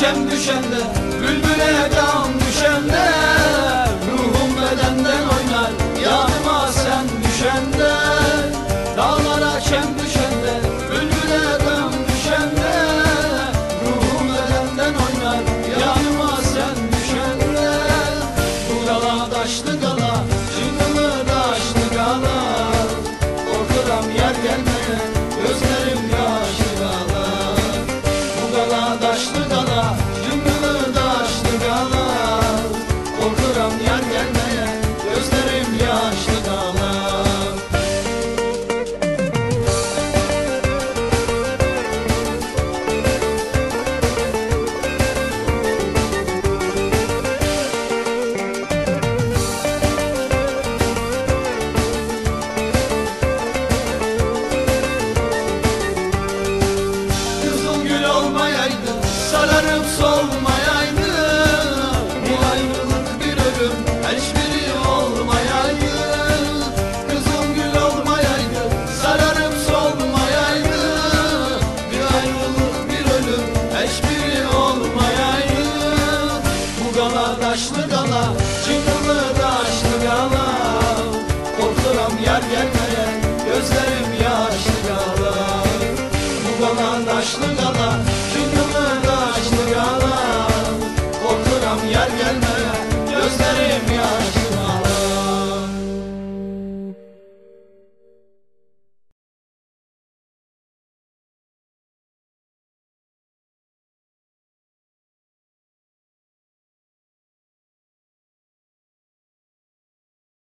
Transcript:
Çem düşende Bülbüle dam düşende. Ruhum bedenden oynar Yanıma sen düşende. Dağlara çem düşende taşlı dala